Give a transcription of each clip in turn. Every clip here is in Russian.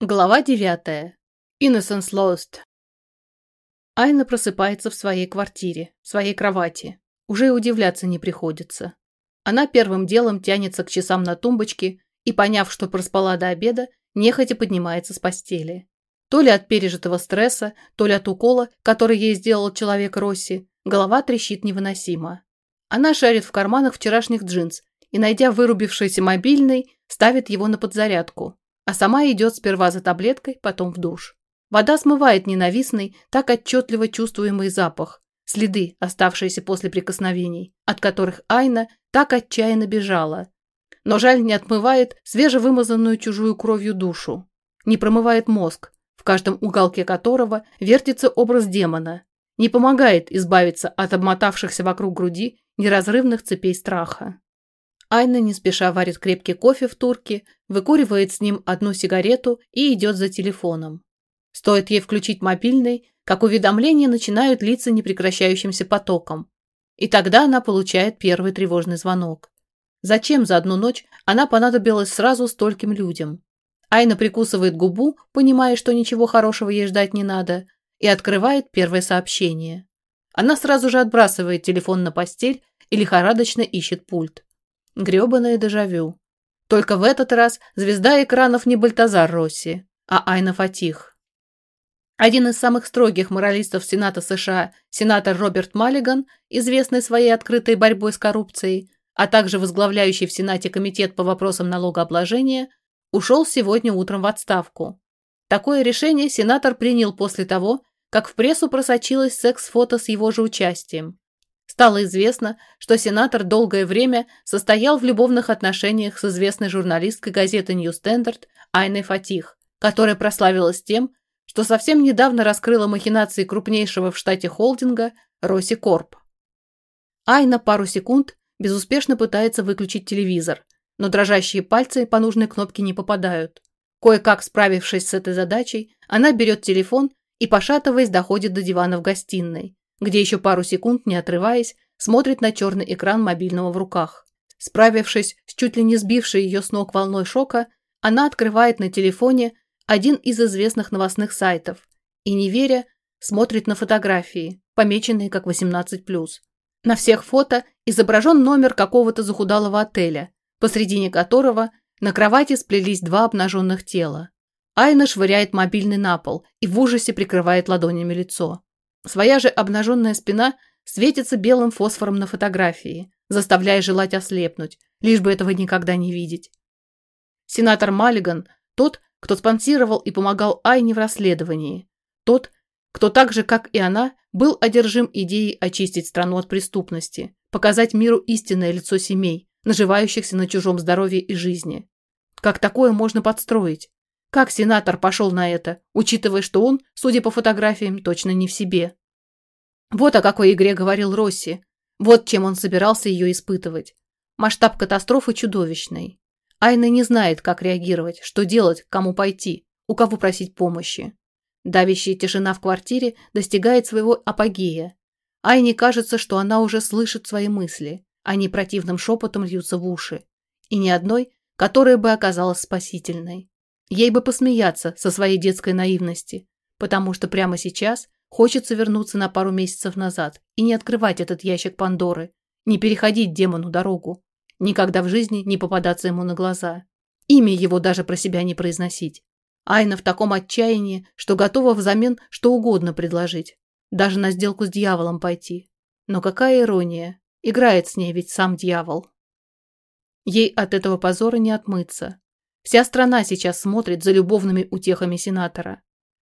Глава девятая. Innocence Lost. Айна просыпается в своей квартире, в своей кровати. Уже и удивляться не приходится. Она первым делом тянется к часам на тумбочке и, поняв, что проспала до обеда, нехотя поднимается с постели. То ли от пережитого стресса, то ли от укола, который ей сделал человек Росси, голова трещит невыносимо. Она шарит в карманах вчерашних джинс и, найдя вырубившийся мобильный, ставит его на подзарядку, а сама идет сперва за таблеткой, потом в душ. Вода смывает ненавистный, так отчетливо чувствуемый запах, следы, оставшиеся после прикосновений, от которых Айна так отчаянно бежала. Но жаль не отмывает свежевымазанную чужую кровью душу, не промывает мозг, в каждом уголке которого вертится образ демона, не помогает избавиться от обмотавшихся вокруг груди неразрывных цепей страха. Айна не спеша варит крепкий кофе в турке, выкуривает с ним одну сигарету и идет за телефоном. Стоит ей включить мобильный, как уведомления начинают литься непрекращающимся потоком. И тогда она получает первый тревожный звонок. Зачем за одну ночь она понадобилась сразу стольким людям? Айна прикусывает губу, понимая, что ничего хорошего ей ждать не надо, и открывает первое сообщение. Она сразу же отбрасывает телефон на постель и лихорадочно ищет пульт. Грёбаное дежавю. Только в этот раз звезда экранов не Бальтазар Росси, а Айна Фатих. Один из самых строгих моралистов Сената США, сенатор Роберт Маллиган, известный своей открытой борьбой с коррупцией, а также возглавляющий в Сенате комитет по вопросам налогообложения, ушел сегодня утром в отставку. Такое решение сенатор принял после того, как в прессу просочилось секс-фото с его же участием. Стало известно, что сенатор долгое время состоял в любовных отношениях с известной журналисткой газеты New Standard Айной Фатих, которая прославилась тем, что совсем недавно раскрыла махинации крупнейшего в штате холдинга Росси Корп. Айна пару секунд безуспешно пытается выключить телевизор, но дрожащие пальцы по нужной кнопке не попадают. Кое-как справившись с этой задачей, она берет телефон и, пошатываясь, доходит до дивана в гостиной, где еще пару секунд, не отрываясь, смотрит на черный экран мобильного в руках. Справившись с чуть ли не сбившей ее с ног волной шока, она открывает на телефоне один из известных новостных сайтов и, не веря, смотрит на фотографии, помеченные как 18+. На всех фото изображен номер какого-то захудалого отеля, посредине которого на кровати сплелись два обнаженных тела. Айна швыряет мобильный на пол и в ужасе прикрывает ладонями лицо. Своя же обнаженная спина светится белым фосфором на фотографии, заставляя желать ослепнуть, лишь бы этого никогда не видеть. Сенатор Маллиган – тот, кто спонсировал и помогал Айне в расследовании. Тот, кто так же, как и она, был одержим идеей очистить страну от преступности, показать миру истинное лицо семей, наживающихся на чужом здоровье и жизни. Как такое можно подстроить? Как сенатор пошел на это, учитывая, что он, судя по фотографиям, точно не в себе? Вот о какой игре говорил Росси. Вот чем он собирался ее испытывать. Масштаб катастрофы чудовищный. Айна не знает, как реагировать, что делать, кому пойти, у кого просить помощи. Давящая тишина в квартире достигает своего апогея. Айне кажется, что она уже слышит свои мысли. Они противным шепотом льются в уши. И ни одной, которая бы оказалась спасительной. Ей бы посмеяться со своей детской наивности, потому что прямо сейчас хочется вернуться на пару месяцев назад и не открывать этот ящик Пандоры, не переходить демону дорогу, никогда в жизни не попадаться ему на глаза. Имя его даже про себя не произносить. Айна в таком отчаянии, что готова взамен что угодно предложить. Даже на сделку с дьяволом пойти. Но какая ирония. Играет с ней ведь сам дьявол. Ей от этого позора не отмыться. Вся страна сейчас смотрит за любовными утехами сенатора.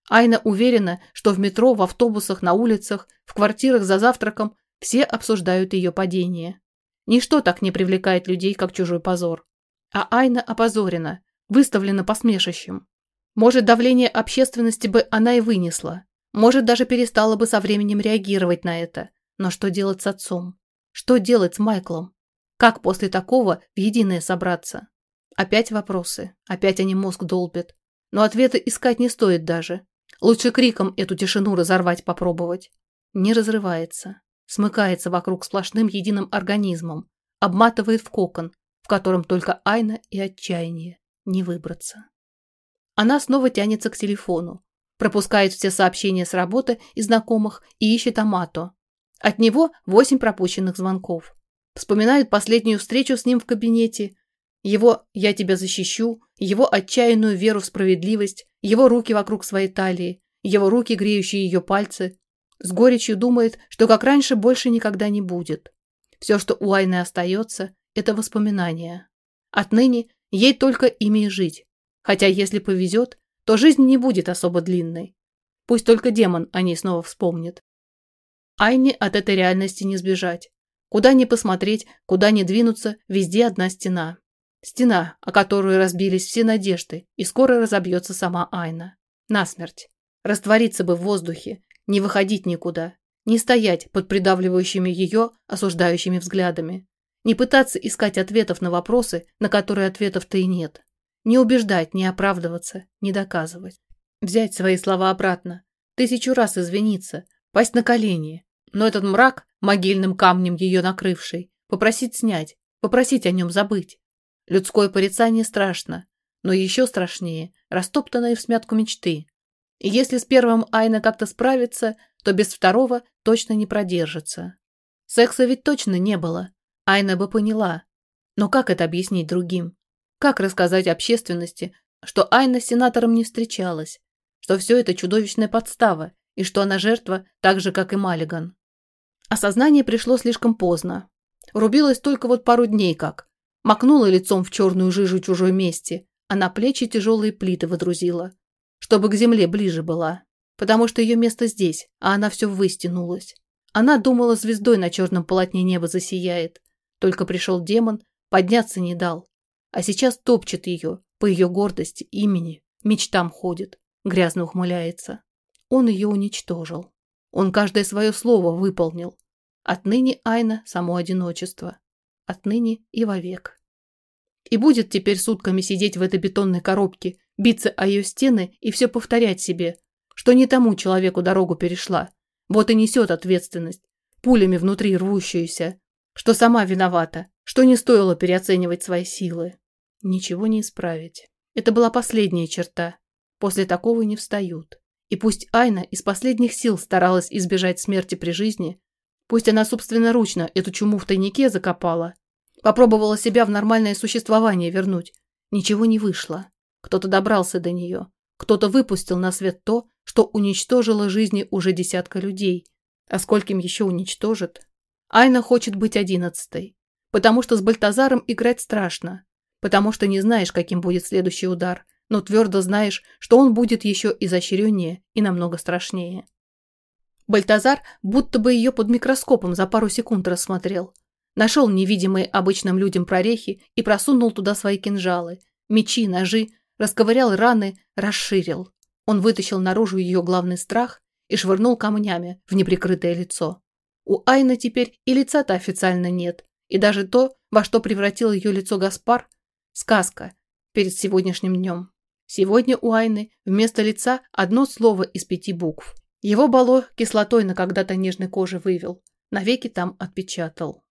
Айна уверена, что в метро, в автобусах, на улицах, в квартирах за завтраком все обсуждают ее падение. Ничто так не привлекает людей, как чужой позор. А Айна опозорена, выставлена посмешищем. Может, давление общественности бы она и вынесла. Может, даже перестала бы со временем реагировать на это. Но что делать с отцом? Что делать с Майклом? Как после такого в единое собраться? Опять вопросы, опять они мозг долбят. Но ответы искать не стоит даже. Лучше криком эту тишину разорвать попробовать. Не разрывается. Смыкается вокруг сплошным единым организмом. Обматывает в кокон, в котором только Айна и отчаяние. Не выбраться. Она снова тянется к телефону, пропускает все сообщения с работы и знакомых и ищет Амато. От него восемь пропущенных звонков. Вспоминает последнюю встречу с ним в кабинете, его «я тебя защищу», его отчаянную веру в справедливость, его руки вокруг своей талии, его руки, греющие ее пальцы. С горечью думает, что как раньше больше никогда не будет. Все, что у Айны остается, это воспоминания. Отныне ей только ими и жить. Хотя, если повезет, то жизнь не будет особо длинной. Пусть только демон о ней снова вспомнит. Айне от этой реальности не сбежать. Куда ни посмотреть, куда ни двинуться, везде одна стена. Стена, о которую разбились все надежды, и скоро разобьется сама Айна. Насмерть. Раствориться бы в воздухе, не выходить никуда, не стоять под придавливающими ее осуждающими взглядами, не пытаться искать ответов на вопросы, на которые ответов-то и нет. Не убеждать, не оправдываться, не доказывать. Взять свои слова обратно, тысячу раз извиниться, пасть на колени. Но этот мрак, могильным камнем ее накрывший, попросить снять, попросить о нем забыть. Людское порицание страшно, но еще страшнее растоптанные в смятку мечты. И если с первым Айна как-то справится, то без второго точно не продержится. Секса ведь точно не было. Айна бы поняла. Но как это объяснить другим? Как рассказать общественности, что Айна с сенатором не встречалась, что все это чудовищная подстава и что она жертва так же, как и Маллиган? Осознание пришло слишком поздно. Рубилось только вот пару дней как. Макнула лицом в черную жижу чужой мести, а на плечи тяжелые плиты водрузила, чтобы к земле ближе была, потому что ее место здесь, а она все ввысь тянулась. Она думала, звездой на черном полотне неба засияет. Только пришел демон, подняться не дал. А сейчас топчет ее, по ее гордости, имени, мечтам ходит, грязно ухмыляется. Он ее уничтожил. Он каждое свое слово выполнил. Отныне Айна – само одиночество. Отныне и вовек. И будет теперь сутками сидеть в этой бетонной коробке, биться о ее стены и все повторять себе, что не тому человеку дорогу перешла. Вот и несет ответственность, пулями внутри рвущуюся, что сама виновата, что не стоило переоценивать свои силы. Ничего не исправить. Это была последняя черта. После такого не встают. И пусть Айна из последних сил старалась избежать смерти при жизни, пусть она собственноручно эту чуму в тайнике закопала, попробовала себя в нормальное существование вернуть, ничего не вышло. Кто-то добрался до нее, кто-то выпустил на свет то, что уничтожило жизни уже десятка людей. А скольким еще уничтожит, Айна хочет быть одиннадцатой, потому что с Бальтазаром играть страшно, потому что не знаешь, каким будет следующий удар, но твердо знаешь, что он будет еще изощреннее и намного страшнее. Бальтазар будто бы ее под микроскопом за пару секунд рассмотрел. Нашел невидимые обычным людям прорехи и просунул туда свои кинжалы, мечи, ножи, расковырял раны, расширил. Он вытащил наружу ее главный страх и швырнул камнями в неприкрытое лицо. У Айны теперь и лица-то официально нет, и даже то, во что превратил ее лицо Гаспар – сказка перед сегодняшним днем. Сегодня у Айны вместо лица одно слово из пяти букв. Его Бало кислотой на когда-то нежной коже вывел, навеки там отпечатал.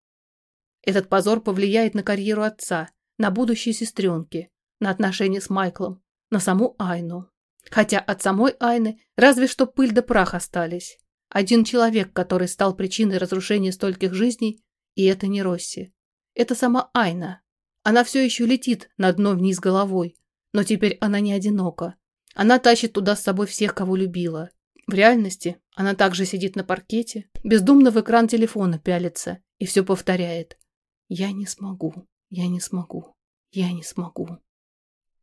Этот позор повлияет на карьеру отца, на будущее сестренки, на отношения с Майклом, на саму Айну. Хотя от самой Айны разве что пыль да прах остались. Один человек, который стал причиной разрушения стольких жизней, и это не Росси. Это сама Айна. Она все еще летит на дно вниз головой, но теперь она не одинока. Она тащит туда с собой всех, кого любила. В реальности она также сидит на паркете, бездумно в экран телефона пялится и все повторяет. «Я не смогу, я не смогу, я не смогу».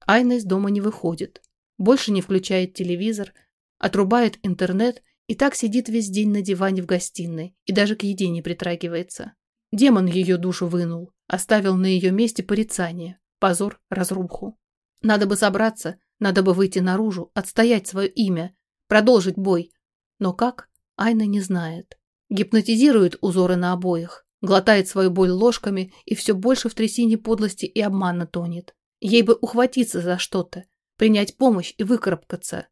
Айна из дома не выходит, больше не включает телевизор, отрубает интернет и так сидит весь день на диване в гостиной и даже к еде не притрагивается. Демон ее душу вынул, оставил на ее месте порицание, позор, разруху. Надо бы собраться, надо бы выйти наружу, отстоять свое имя, продолжить бой. Но как? Айна не знает. Гипнотизирует узоры на обоих, глотает свою боль ложками и все больше в трясине подлости и обмана тонет. Ей бы ухватиться за что-то, принять помощь и выкарабкаться.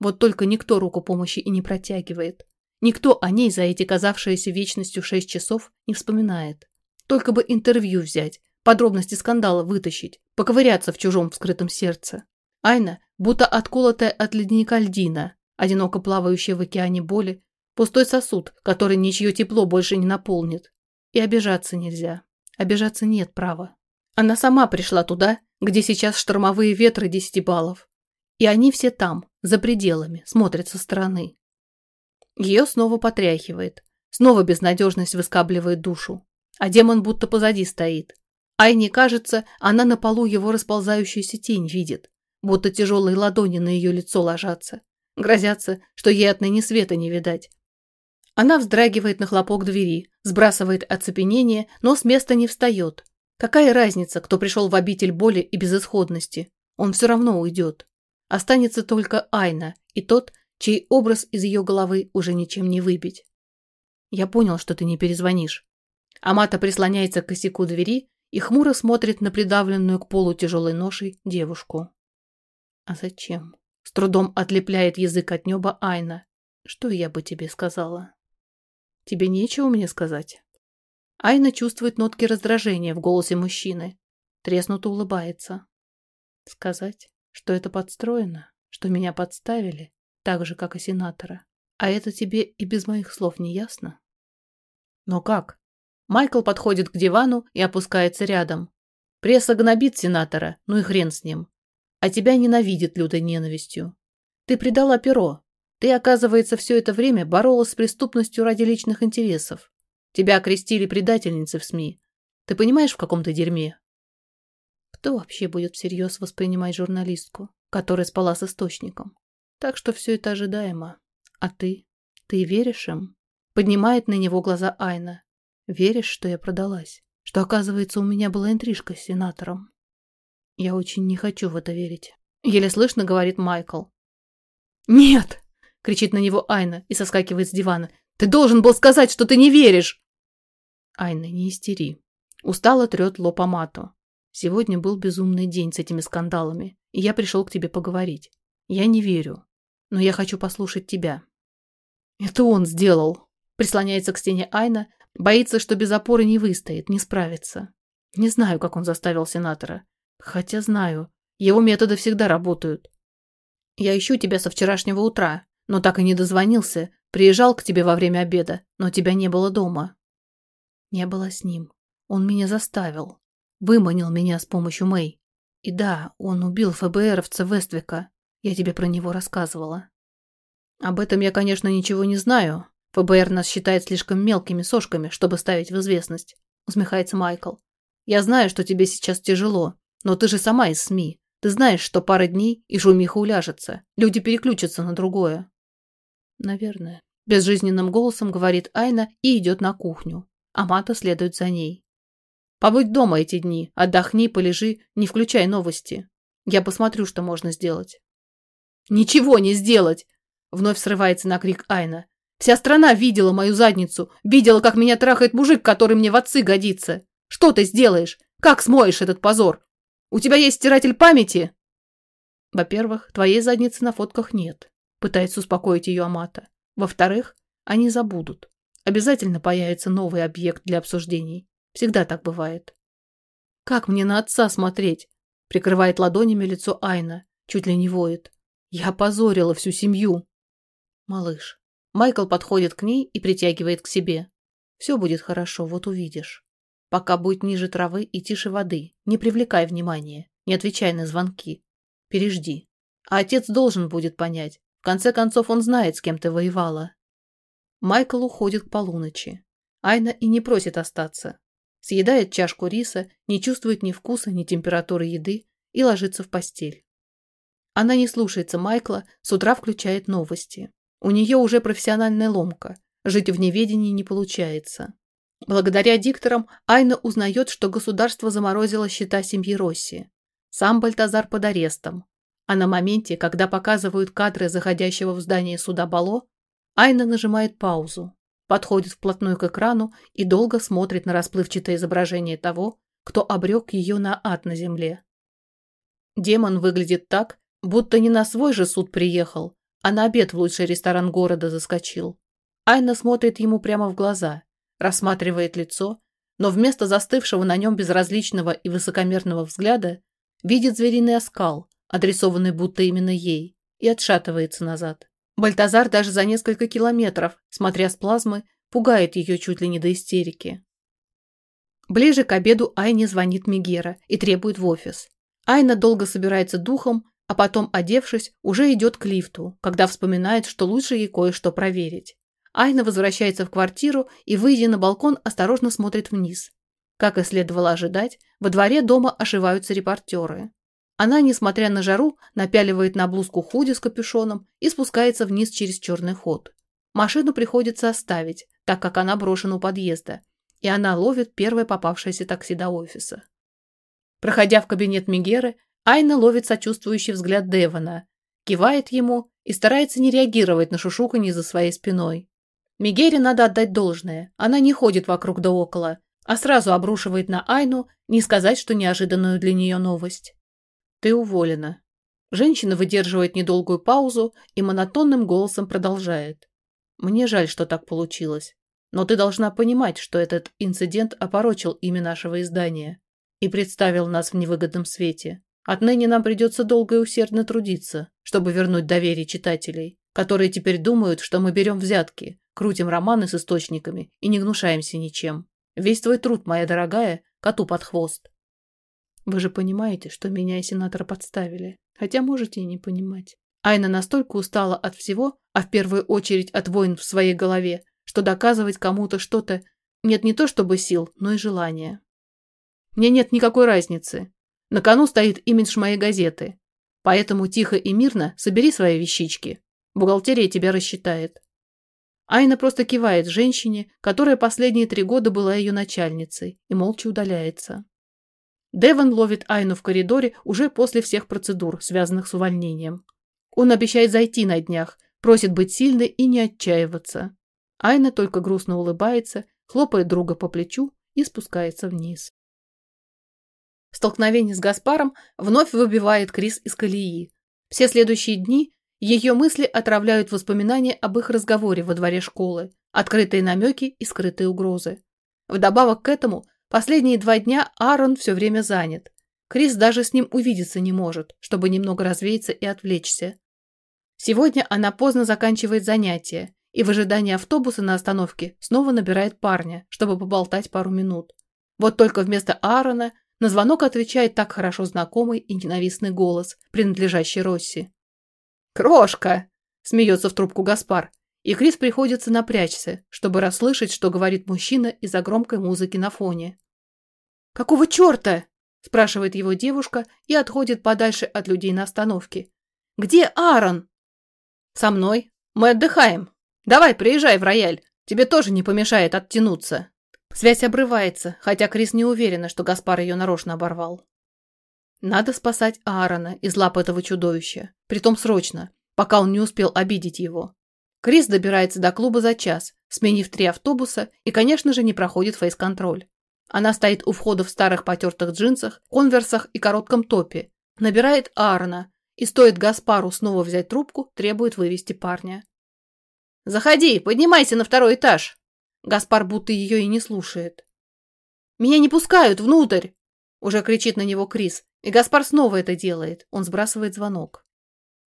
Вот только никто руку помощи и не протягивает. Никто о ней за эти казавшиеся вечностью шесть часов не вспоминает. Только бы интервью взять, подробности скандала вытащить, поковыряться в чужом вскрытом сердце. Айна будто отколотая от ледника льдина, одиноко плавающая в океане боли, пустой сосуд, который ничье тепло больше не наполнит. И обижаться нельзя. Обижаться нет права. Она сама пришла туда, где сейчас штормовые ветры десяти баллов. И они все там, за пределами, смотрят со стороны. Ее снова потряхивает. Снова безнадежность выскабливает душу. А демон будто позади стоит. Айне кажется, она на полу его расползающуюся тень видит. Будто тяжелые ладони на ее лицо ложатся. Грозятся, что ей отныне света не видать. Она вздрагивает на хлопок двери, сбрасывает оцепенение, но с места не встает. Какая разница, кто пришел в обитель боли и безысходности? Он все равно уйдет. Останется только Айна и тот, чей образ из ее головы уже ничем не выбить. Я понял, что ты не перезвонишь. Амата прислоняется к косяку двери и хмуро смотрит на придавленную к полу тяжелой ношей девушку. А зачем? С трудом отлепляет язык от неба Айна. Что я бы тебе сказала? Тебе нечего мне сказать? Айна чувствует нотки раздражения в голосе мужчины. Треснуто улыбается. Сказать, что это подстроено, что меня подставили, так же, как и сенатора. А это тебе и без моих слов не ясно? Но как? Майкл подходит к дивану и опускается рядом. Пресса гнобит сенатора, ну и хрен с ним. А тебя ненавидит лютой ненавистью. Ты предала перо. Ты, оказывается, все это время боролась с преступностью ради личных интересов. Тебя окрестили предательницей в СМИ. Ты понимаешь, в каком то дерьме? Кто вообще будет всерьез воспринимать журналистку, которая спала с источником? Так что все это ожидаемо. А ты? Ты веришь им? Поднимает на него глаза Айна. Веришь, что я продалась? Что, оказывается, у меня была интрижка с сенатором? Я очень не хочу в это верить. Еле слышно говорит Майкл. «Нет!» — кричит на него Айна и соскакивает с дивана. «Ты должен был сказать, что ты не веришь!» Айна, не истери. Устало трет лоб Амату. Сегодня был безумный день с этими скандалами, и я пришел к тебе поговорить. Я не верю, но я хочу послушать тебя. Это он сделал. Прислоняется к стене Айна, боится, что без опоры не выстоит, не справится. Не знаю, как он заставил сенатора. Хотя знаю, его методы всегда работают. Я ищу тебя со вчерашнего утра, но так и не дозвонился. Приезжал к тебе во время обеда, но тебя не было дома. Не было с ним. Он меня заставил. Выманил меня с помощью Мэй. И да, он убил ФБРовца Вествика. Я тебе про него рассказывала. Об этом я, конечно, ничего не знаю. ФБР нас считает слишком мелкими сошками, чтобы ставить в известность. Усмехается Майкл. Я знаю, что тебе сейчас тяжело, но ты же сама из СМИ. Ты знаешь, что пара дней и шумиха уляжется. Люди переключатся на другое. Наверное. Безжизненным голосом говорит Айна и идет на кухню. Амата следует за ней. Побудь дома эти дни, отдохни, полежи, не включай новости. Я посмотрю, что можно сделать. Ничего не сделать! Вновь срывается на крик Айна. Вся страна видела мою задницу, видела, как меня трахает мужик, который мне в отцы годится. Что ты сделаешь? Как смоешь этот позор? У тебя есть стиратель памяти?» «Во-первых, твоей задницы на фотках нет», — пытается успокоить ее Амата. «Во-вторых, они забудут. Обязательно появится новый объект для обсуждений. Всегда так бывает». «Как мне на отца смотреть?» — прикрывает ладонями лицо Айна, чуть ли не воет. «Я опозорила всю семью». «Малыш». Майкл подходит к ней и притягивает к себе. «Все будет хорошо, вот увидишь». Пока будет ниже травы и тише воды. Не привлекай внимания. Не отвечай на звонки. Пережди. А отец должен будет понять. Конце концов, он знает, с кем ты воевала. Майкл уходит к полуночи. Айна и не просит остаться. Съедает чашку риса, не чувствует ни вкуса, ни температуры еды и ложится в постель. Она не слушается Майкла, с утра включает новости. У нее уже профессиональная ломка. Жить в неведении не получается. Благодаря дикторам Айна узнает, что государство заморозило счета семьи Росси. Сам Бальтазар под арестом. А на моменте, когда показывают кадры заходящего в здание суда Бало, Айна нажимает паузу, подходит вплотную к экрану и долго смотрит на расплывчатое изображение того, кто обрек ее на ад на земле. Демон выглядит так, будто не на свой же суд приехал, а на обед в лучший ресторан города заскочил. Айна смотрит ему прямо в глаза рассматривает лицо, но вместо застывшего на нем безразличного и высокомерного взгляда видит звериный оскал, адресованный будто именно ей, и отшатывается назад. Бальтазар даже за несколько километров, смотря с плазмы, пугает ее чуть ли не до истерики. Ближе к обеду Айне звонит Мегера и требует в офис. Айна долго собирается духом, а потом, одевшись, уже идет к лифту, когда вспоминает, что лучше ей кое-что проверить. Айна возвращается в квартиру и, выйдя на балкон, осторожно смотрит вниз. Как и следовало ожидать, во дворе дома ошиваются репортеры. Она, несмотря на жару, напяливает на блузку худи с капюшоном и спускается вниз через черный ход. Машину приходится оставить, так как она брошена у подъезда, и она ловит первое попавшееся такси до офиса. Проходя в кабинет Мегеры, Айна ловит сочувствующий взгляд Девона, кивает ему и старается не реагировать на шушуканье за своей спиной. Мегере надо отдать должное, она не ходит вокруг да около, а сразу обрушивает на Айну, не сказать, что неожиданную для нее новость. «Ты уволена». Женщина выдерживает недолгую паузу и монотонным голосом продолжает. «Мне жаль, что так получилось. Но ты должна понимать, что этот инцидент опорочил имя нашего издания и представил нас в невыгодном свете. Отныне нам придется долго и усердно трудиться, чтобы вернуть доверие читателей, которые теперь думают, что мы берем взятки, крутим романы с источниками и не гнушаемся ничем. Весь твой труд, моя дорогая, коту под хвост. Вы же понимаете, что меня и сенатора подставили. Хотя можете и не понимать. Айна настолько устала от всего, а в первую очередь от войн в своей голове, что доказывать кому-то что-то нет не то чтобы сил, но и желания. Мне нет никакой разницы. На кону стоит имидж моей газеты. Поэтому тихо и мирно собери свои вещички. Бухгалтерия тебя рассчитает. Айна просто кивает женщине, которая последние три года была ее начальницей, и молча удаляется. Девон ловит Айну в коридоре уже после всех процедур, связанных с увольнением. Он обещает зайти на днях, просит быть сильной и не отчаиваться. Айна только грустно улыбается, хлопает друга по плечу и спускается вниз. Столкновение с Гаспаром вновь выбивает Крис из колеи. Все следующие дни ее мысли отравляют воспоминания об их разговоре во дворе школы, открытые намеки и скрытые угрозы. Вдобавок к этому, последние два дня Аарон все время занят. Крис даже с ним увидеться не может, чтобы немного развеяться и отвлечься. Сегодня она поздно заканчивает занятия и в ожидании автобуса на остановке снова набирает парня, чтобы поболтать пару минут. Вот только вместо Аарона на звонок отвечает так хорошо знакомый и ненавистный голос, принадлежащий Росси. «Крошка!» – смеется в трубку Гаспар. И Крис приходится напрячься, чтобы расслышать, что говорит мужчина из-за громкой музыки на фоне. «Какого черта?» – спрашивает его девушка и отходит подальше от людей на остановке. «Где Аарон?» «Со мной. Мы отдыхаем. Давай, приезжай в рояль. Тебе тоже не помешает оттянуться». Связь обрывается, хотя Крис не уверена, что Гаспар ее нарочно оборвал. Надо спасать Аарона из лап этого чудовища, притом срочно, пока он не успел обидеть его. Крис добирается до клуба за час, сменив три автобуса и, конечно же, не проходит фейс-контроль. Она стоит у входа в старых потертых джинсах, конверсах и коротком топе, набирает Аарона и, стоит Гаспару снова взять трубку, требует вывести парня. «Заходи, поднимайся на второй этаж!» Гаспар будто ее и не слушает. «Меня не пускают внутрь!» Уже кричит на него Крис, и Гаспар снова это делает. Он сбрасывает звонок.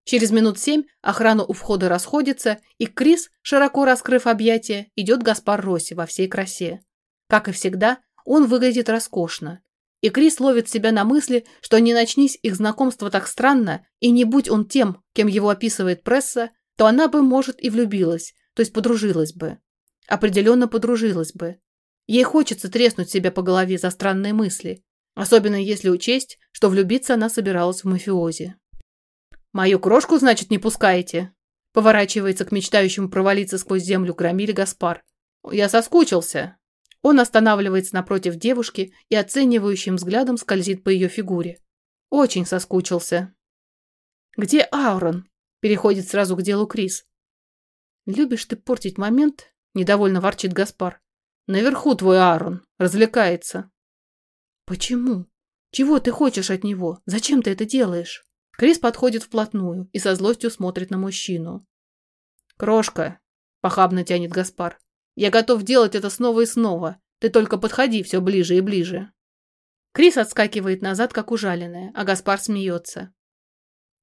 Через минут семь охрана у входа расходится, и Крис, широко раскрыв объятия, идет Гаспар Росси во всей красе. Как и всегда, он выглядит роскошно. И Крис ловит себя на мысли, что не начнись их знакомство так странно, и не будь он тем, кем его описывает пресса, то она бы, может, и влюбилась, то есть подружилась бы. Определенно подружилась бы. Ей хочется треснуть себя по голове за странные мысли, Особенно если учесть, что влюбиться она собиралась в мафиози. «Мою крошку, значит, не пускаете?» Поворачивается к мечтающему провалиться сквозь землю громиле Гаспар. «Я соскучился». Он останавливается напротив девушки и оценивающим взглядом скользит по ее фигуре. Очень соскучился. «Где Аурон?» Переходит сразу к делу Крис. «Любишь ты портить момент?» Недовольно ворчит Гаспар. «Наверху твой Аарон. Развлекается». «Почему? Чего ты хочешь от него? Зачем ты это делаешь?» Крис подходит вплотную и со злостью смотрит на мужчину. «Крошка!» – похабно тянет Гаспар. «Я готов делать это снова и снова. Ты только подходи все ближе и ближе». Крис отскакивает назад, как ужаленная, а Гаспар смеется.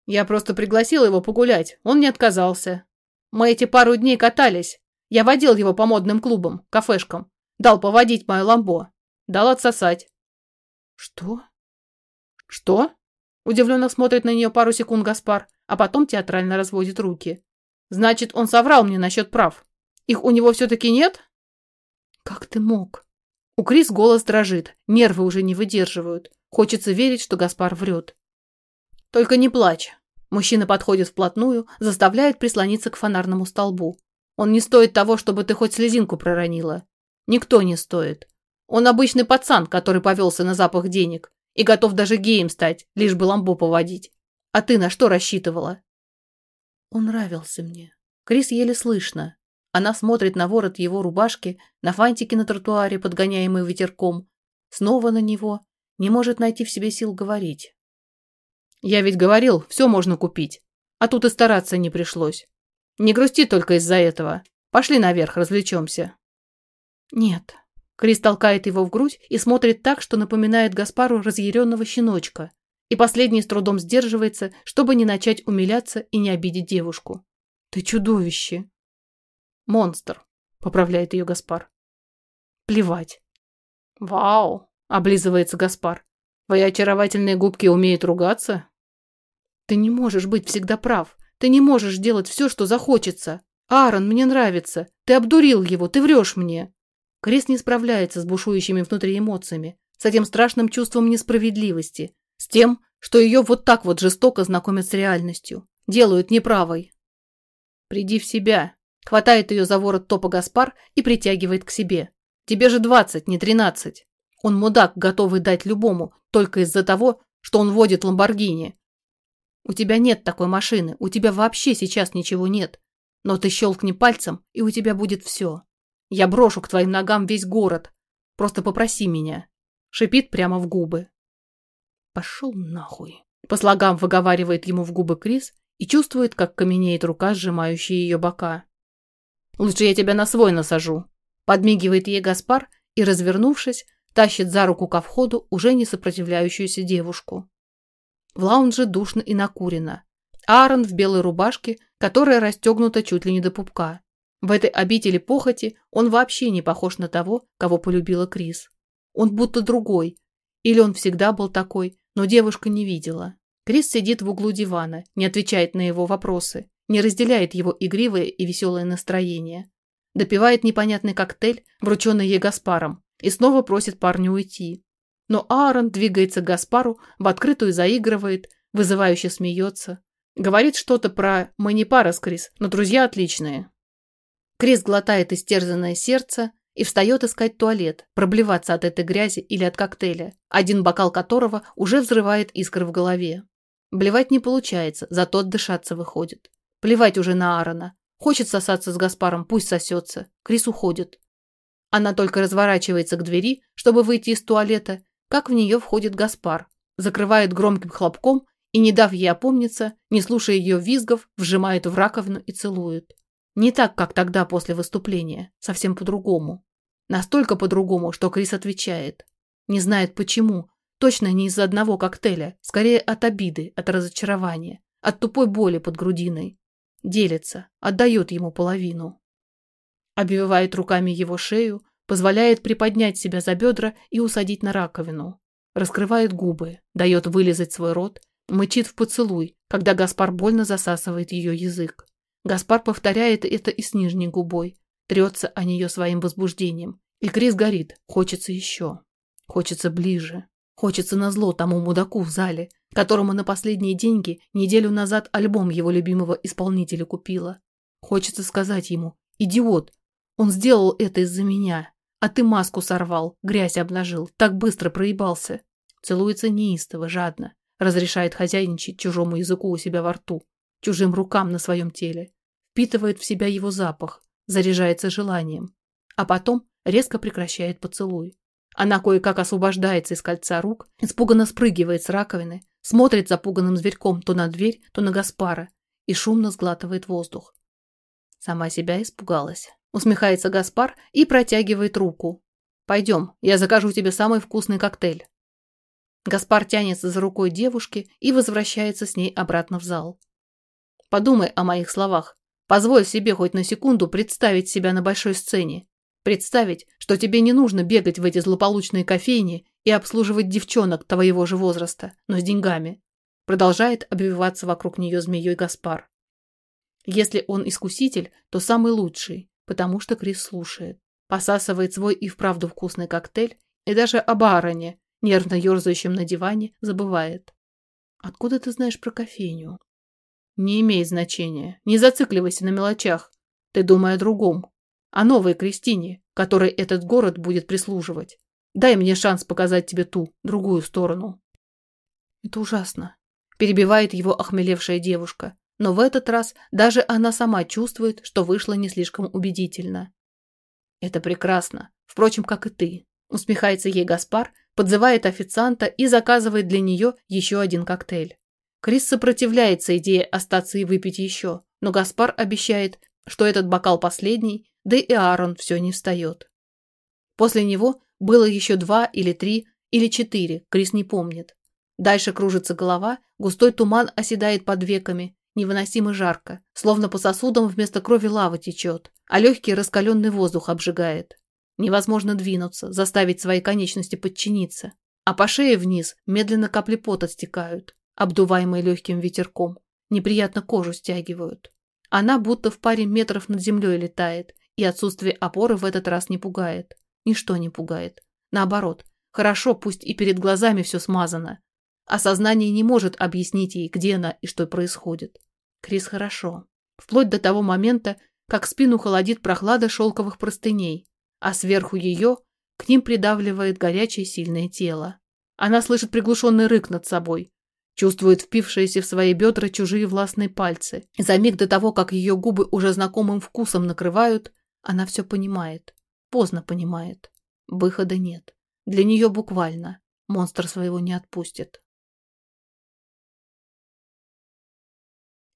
Я просто пригласил его погулять, он не отказался. Мы эти пару дней катались. Я водил его по модным клубам, кафешкам. Дал поводить мое ламбо. Дал отсосать. Что? Что? Удивленно смотрит на нее пару секунд Гаспар, а потом театрально разводит руки. Значит, он соврал мне насчет прав. Их у него все-таки нет? Как ты мог? У Крис голос дрожит, нервы уже не выдерживают. Хочется верить, что Гаспар врет. Только не плачь. Мужчина подходит вплотную, заставляет прислониться к фонарному столбу. Он не стоит того, чтобы ты хоть слезинку проронила. Никто не стоит. Он обычный пацан, который повелся на запах денег и готов даже геем стать, лишь бы ламбо поводить. А ты на что рассчитывала? Он нравился мне. Крис еле слышно. Она смотрит на ворот его рубашки, на фантики на тротуаре, подгоняемые ветерком. Снова на него. Не может найти в себе сил говорить. Я ведь говорил, все можно купить. А тут и стараться не пришлось. Не грусти только из-за этого. Пошли наверх, развлечемся. Нет. Крис толкает его в грудь и смотрит так, что напоминает Гаспару разъяренного щеночка. И последний с трудом сдерживается, чтобы не начать умиляться и не обидеть девушку. Ты чудовище. Монстр, поправляет ее Гаспар. Плевать. Вау, облизывается Гаспар. Твои очаровательные губки умеют ругаться? Ты не можешь быть всегда прав. Ты не можешь делать все, что захочется. Аарон мне нравится. Ты обдурил его, ты врешь мне. Крис не справляется с бушующими внутри эмоциями, с этим страшным чувством несправедливости, с тем, что ее вот так вот жестоко знакомят с реальностью, делают неправой. «Приди в себя», — хватает ее за ворот топа Гаспар и притягивает к себе. «Тебе же двадцать, не тринадцать. Он мудак, готовый дать любому, только из-за того, что он водит Ламборгини. У тебя нет такой машины, у тебя вообще сейчас ничего нет. Но ты щелкни пальцем, и у тебя будет все. Я брошу к твоим ногам весь город. Просто попроси меня. Шипит прямо в губы. Пошел нахуй. По слогам выговаривает ему в губы Крис и чувствует, как каменеет рука, сжимающая ее бока. Лучше я тебя на свой насажу. Подмигивает ей Гаспар и, развернувшись, тащит за руку ко входу уже не сопротивляющуюся девушку. В лаунже душно и накурено. Аарон в белой рубашке, которая расстегнута чуть ли не до пупка. В этой обители похоти он вообще не похож на того, кого полюбила Крис. Он будто другой. Или он всегда был такой, но девушка не видела. Крис сидит в углу дивана, не отвечает на его вопросы, не разделяет его игривое и веселое настроение. Допивает непонятный коктейль, врученный ей Гаспаром, и снова просит парня уйти. Но Аарон двигается к Гаспару, в открытую заигрывает, вызывающе смеется. Говорит что-то про «мы не пара с Крис, но друзья отличные». Крис глотает истерзанное сердце и встает искать туалет, проблеваться от этой грязи или от коктейля, один бокал которого уже взрывает искры в голове. Блевать не получается, зато отдышаться выходит. Плевать уже на Аарона. Хочет сосаться с Гаспаром, пусть сосется. Крис уходит. Она только разворачивается к двери, чтобы выйти из туалета, как в нее входит Гаспар, закрывает громким хлопком и, не дав ей опомниться, не слушая ее визгов, вжимает в раковину и целует. Не так, как тогда после выступления, совсем по-другому. Настолько по-другому, что Крис отвечает. Не знает почему, точно не из-за одного коктейля, скорее от обиды, от разочарования, от тупой боли под грудиной. Делится, отдает ему половину. Обвивает руками его шею, позволяет приподнять себя за бедра и усадить на раковину. Раскрывает губы, дает вылезать свой рот, мычит в поцелуй, когда Гаспар больно засасывает ее язык. Гаспар повторяет это и с нижней губой, трется о нее своим возбуждением. И Крис горит, хочется еще. Хочется ближе. Хочется назло тому мудаку в зале, которому на последние деньги неделю назад альбом его любимого исполнителя купила. Хочется сказать ему «Идиот! Он сделал это из-за меня, а ты маску сорвал, грязь обнажил, так быстро проебался». Целуется неистово, жадно, разрешает хозяйничать чужому языку у себя во рту, чужим рукам на своем теле впитывает в себя его запах, заряжается желанием, а потом резко прекращает поцелуй. Она кое-как освобождается из кольца рук, испуганно спрыгивает с раковины, смотрит запуганным зверьком то на дверь, то на Гаспара и шумно сглатывает воздух. Сама себя испугалась. Усмехается Гаспар и протягивает руку. «Пойдем, я закажу тебе самый вкусный коктейль». Гаспар тянется за рукой девушки и возвращается с ней обратно в зал. Подумай о моих словах. Позволь себе хоть на секунду представить себя на большой сцене. Представить, что тебе не нужно бегать в эти злополучные кофейни и обслуживать девчонок твоего же возраста, но с деньгами. Продолжает обвиваться вокруг нее змеей Гаспар. Если он искуситель, то самый лучший, потому что Крис слушает. Посасывает свой и вправду вкусный коктейль и даже об Аароне, нервно ерзающем на диване, забывает. «Откуда ты знаешь про кофейню?» «Не имеет значения. Не зацикливайся на мелочах. Ты думай о другом. О новой Кристине, которой этот город будет прислуживать. Дай мне шанс показать тебе ту, другую сторону». «Это ужасно», – перебивает его охмелевшая девушка. Но в этот раз даже она сама чувствует, что вышло не слишком убедительно. «Это прекрасно. Впрочем, как и ты», – усмехается ей Гаспар, подзывает официанта и заказывает для нее еще один коктейль. Крис сопротивляется идее остаться и выпить еще, но Гаспар обещает, что этот бокал последний, да и Аарон все не встает. После него было еще два или три или четыре, Крис не помнит. Дальше кружится голова, густой туман оседает под веками, невыносимо жарко, словно по сосудам вместо крови лава течет, а легкий раскаленный воздух обжигает. Невозможно двинуться, заставить свои конечности подчиниться. А по шее вниз медленно капли пота стекают, обдуваемые легким ветерком. Неприятно кожу стягивают. Она будто в паре метров над землей летает, и отсутствие опоры в этот раз не пугает. Ничто не пугает. Наоборот, хорошо, пусть и перед глазами все смазано. А сознание не может объяснить ей, где она и что происходит. Крис хорошо. Вплоть до того момента, как спину холодит прохлада шелковых простыней, а сверху ее к ним придавливает горячее сильное тело. Она слышит приглушенный рык над собой, чувствует впившиеся в свои бедра чужие властные пальцы. За миг до того, как ее губы уже знакомым вкусом накрывают, она все понимает. Поздно понимает. Выхода нет. Для нее буквально. Монстр своего не отпустит.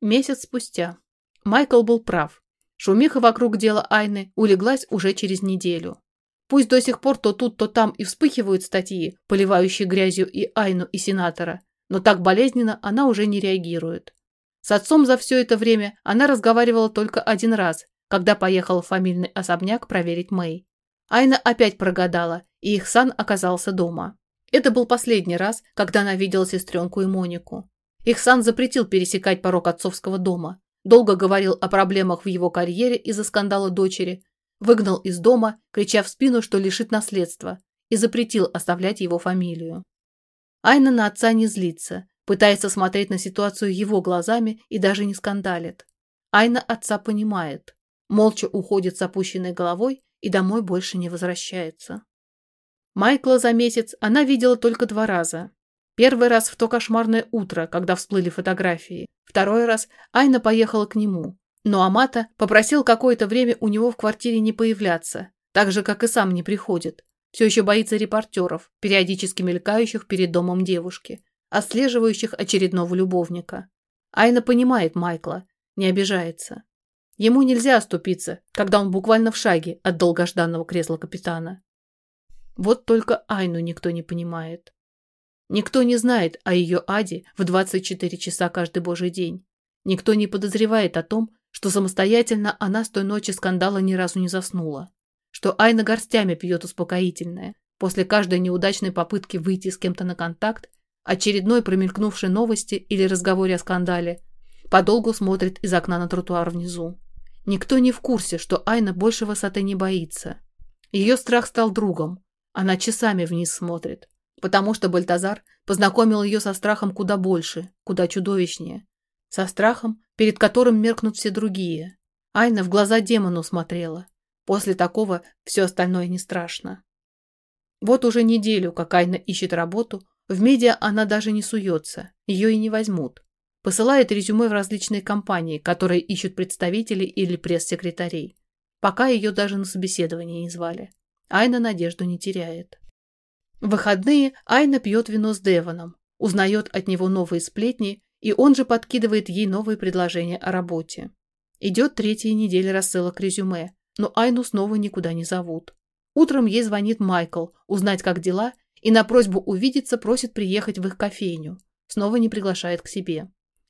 Месяц спустя. Майкл был прав. Шумиха вокруг дела Айны улеглась уже через неделю. Пусть до сих пор то тут, то там и вспыхивают статьи, поливающие грязью и Айну, и сенатора, но так болезненно она уже не реагирует. С отцом за все это время она разговаривала только один раз, когда поехала в фамильный особняк проверить Мэй. Айна опять прогадала, и их сан оказался дома. Это был последний раз, когда она видела сестренку и Монику. Их сан запретил пересекать порог отцовского дома, долго говорил о проблемах в его карьере из-за скандала дочери, выгнал из дома, крича в спину, что лишит наследства, и запретил оставлять его фамилию. Айна на отца не злится, пытается смотреть на ситуацию его глазами и даже не скандалит. Айна отца понимает, молча уходит с опущенной головой и домой больше не возвращается. Майкла за месяц она видела только два раза. Первый раз в то кошмарное утро, когда всплыли фотографии. Второй раз Айна поехала к нему. Но Амата попросил какое-то время у него в квартире не появляться, так же, как и сам не приходит. Все еще боится репортеров, периодически мелькающих перед домом девушки, отслеживающих очередного любовника. Айна понимает Майкла, не обижается. Ему нельзя оступиться, когда он буквально в шаге от долгожданного кресла капитана. Вот только Айну никто не понимает. Никто не знает о ее аде в 24 часа каждый божий день. Никто не подозревает о том, что самостоятельно она с той ночи скандала ни разу не заснула. Что Айна горстями пьет успокоительное. После каждой неудачной попытки выйти с кем-то на контакт, очередной промелькнувшей новости или разговоре о скандале, подолгу смотрит из окна на тротуар внизу. Никто не в курсе, что Айна больше высоты не боится. Ее страх стал другом. Она часами вниз смотрит потому что Бальтазар познакомил ее со страхом куда больше, куда чудовищнее. Со страхом, перед которым меркнут все другие. Айна в глаза демону смотрела. После такого все остальное не страшно. Вот уже неделю, как Айна ищет работу, в медиа она даже не суется, ее и не возьмут. Посылает резюме в различные компании, которые ищут представителей или пресс-секретарей. Пока ее даже на собеседование не звали. Айна надежду не теряет. В выходные Айна пьет вино с Девоном, узнает от него новые сплетни, и он же подкидывает ей новые предложения о работе. Идет третья неделя рассылок резюме, но Айну снова никуда не зовут. Утром ей звонит Майкл, узнать, как дела, и на просьбу увидеться просит приехать в их кофейню. Снова не приглашает к себе.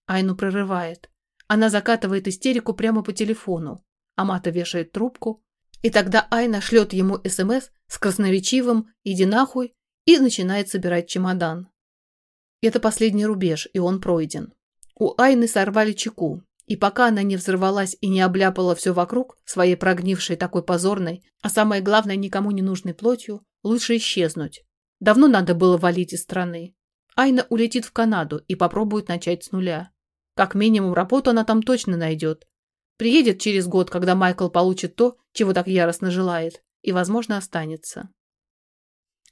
Айну прорывает. Она закатывает истерику прямо по телефону. Амата вешает трубку, и тогда Айна шлет ему СМС с красноречивым «иди нахуй» и начинает собирать чемодан. Это последний рубеж, и он пройден. У Айны сорвали чеку, и пока она не взорвалась и не обляпала все вокруг, своей прогнившей такой позорной, а самое главное, никому не нужной плотью, лучше исчезнуть. Давно надо было валить из страны. Айна улетит в Канаду и попробует начать с нуля. Как минимум, работу она там точно найдет. Приедет через год, когда Майкл получит то, чего так яростно желает, и, возможно, останется.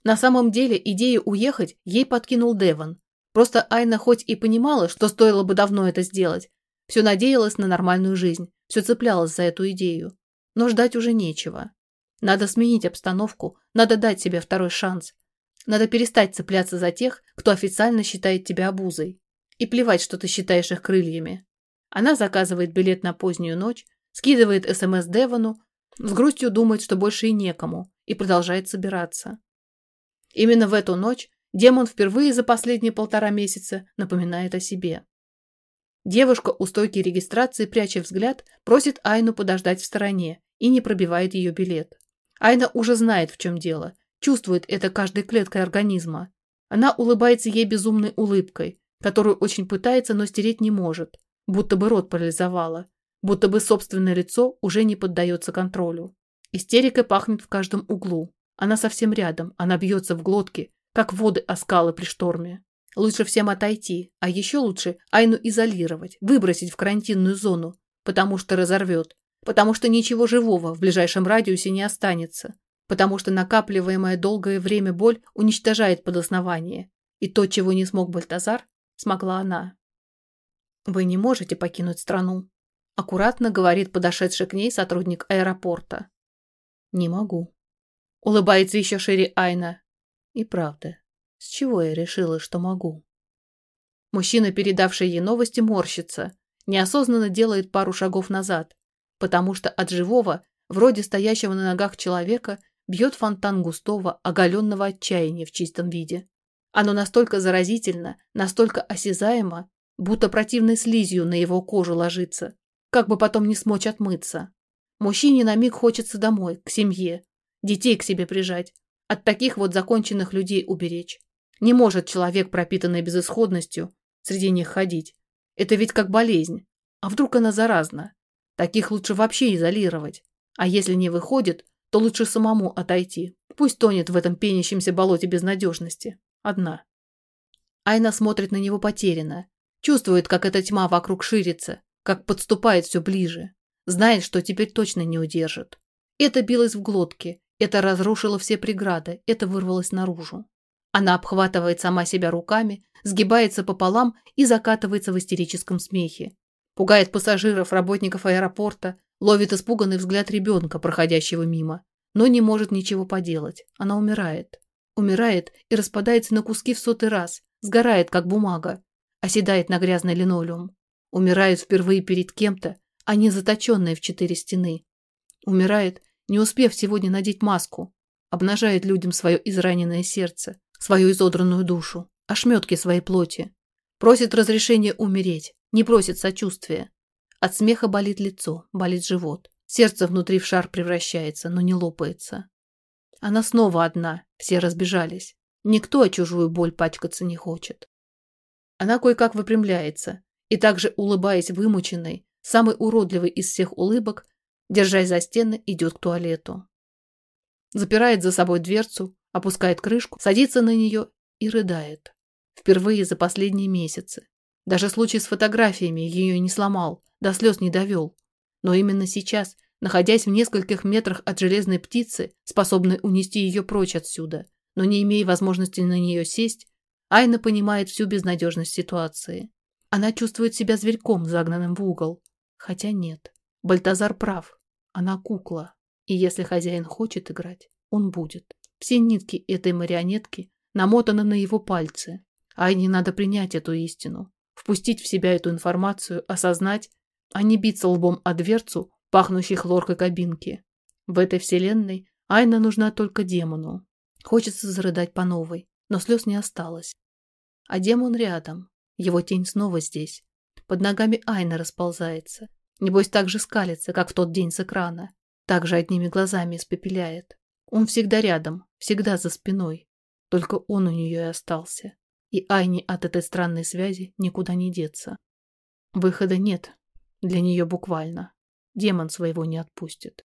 На самом деле, идею уехать ей подкинул Девон. Просто Айна хоть и понимала, что стоило бы давно это сделать, все надеялась на нормальную жизнь, все цеплялась за эту идею. Но ждать уже нечего. Надо сменить обстановку, надо дать себе второй шанс. Надо перестать цепляться за тех, кто официально считает тебя обузой. И плевать, что ты считаешь их крыльями. Она заказывает билет на позднюю ночь, скидывает СМС Девону, с грустью думает, что больше и некому, и продолжает собираться. Именно в эту ночь демон впервые за последние полтора месяца напоминает о себе. Девушка у стойки регистрации, пряча взгляд, просит Айну подождать в стороне и не пробивает ее билет. Айна уже знает, в чем дело, чувствует это каждой клеткой организма. Она улыбается ей безумной улыбкой, которую очень пытается, но стереть не может, будто бы рот парализовала, будто бы собственное лицо уже не поддается контролю. Истерика пахнет в каждом углу. Она совсем рядом, она бьется в глотке, как воды о скалы при шторме. Лучше всем отойти, а еще лучше Айну изолировать, выбросить в карантинную зону, потому что разорвет, потому что ничего живого в ближайшем радиусе не останется, потому что накапливаемая долгое время боль уничтожает под основание, и то, чего не смог Бальтазар, смогла она. «Вы не можете покинуть страну», – аккуратно говорит подошедший к ней сотрудник аэропорта. «Не могу», – улыбается еще шире Айна. «И правда, с чего я решила, что могу? Мужчина, передавший ей новости, морщится, неосознанно делает пару шагов назад, потому что от живого, вроде стоящего на ногах человека, бьет фонтан густого, оголенного отчаяния в чистом виде. Оно настолько заразительно, настолько осязаемо, будто противной слизью на его кожу ложится, как бы потом не смочь отмыться. Мужчине на миг хочется домой, к семье, детей к себе прижать, от таких вот законченных людей уберечь. Не может человек, пропитанный безысходностью, среди них ходить. Это ведь как болезнь. А вдруг она заразна? Таких лучше вообще изолировать. А если не выходит, то лучше самому отойти. Пусть тонет в этом пенящемся болоте безнадежности. Одна. Айна смотрит на него потерянно. Чувствует, как эта тьма вокруг ширится, как подступает все ближе. Знает, что теперь точно не удержит. Это билось в глотке, это разрушило все преграды, это вырвалось наружу. Она обхватывает сама себя руками, сгибается пополам и закатывается в истерическом смехе. Пугает пассажиров, работников аэропорта, ловит испуганный взгляд ребенка, проходящего мимо, но не может ничего поделать. Она умирает. Умирает и распадается на куски в сотый раз, сгорает, как бумага, оседает на грязный линолеум. Умирает впервые перед кем-то, а не заточенная в четыре стены. Умирает, не успев сегодня надеть маску, обнажает людям свое израненное сердце, свою изодранную душу, ошметки своей плоти. Просит разрешения умереть, не просит сочувствия. От смеха болит лицо, болит живот. Сердце внутри в шар превращается, но не лопается. Она снова одна, все разбежались. Никто о чужую боль пачкаться не хочет. Она кое-как выпрямляется и также, улыбаясь вымученной, самой уродливой из всех улыбок, держась за стены, идет к туалету. Запирает за собой дверцу, опускает крышку, садится на нее и рыдает. Впервые за последние месяцы. Даже случай с фотографиями ее не сломал, до слез не довел. Но именно сейчас, находясь в нескольких метрах от железной птицы, способной унести ее прочь отсюда, но не имея возможности на нее сесть, Айна понимает всю безнадежность ситуации. Она чувствует себя зверьком, загнанным в угол. Хотя нет, Бальтазар прав. Она кукла. И если хозяин хочет играть, он будет. Все нитки этой марионетки намотаны на его пальцы. Айне надо принять эту истину, впустить в себя эту информацию, осознать, а не биться лбом о дверцу, пахнущей хлоркой кабинки. В этой вселенной Айна нужна только демону. Хочется зарыдать по новой. но слез не осталось. А демон рядом. Его тень снова здесь. Под ногами Айна расползается. Небось так же скалится, как в тот день с экрана. Так же одними глазами испепеляет. Он всегда рядом, всегда за спиной. Только он у нее и остался. И Айне от этой странной связи никуда не деться. Выхода нет. Для нее буквально. Демон своего не отпустит.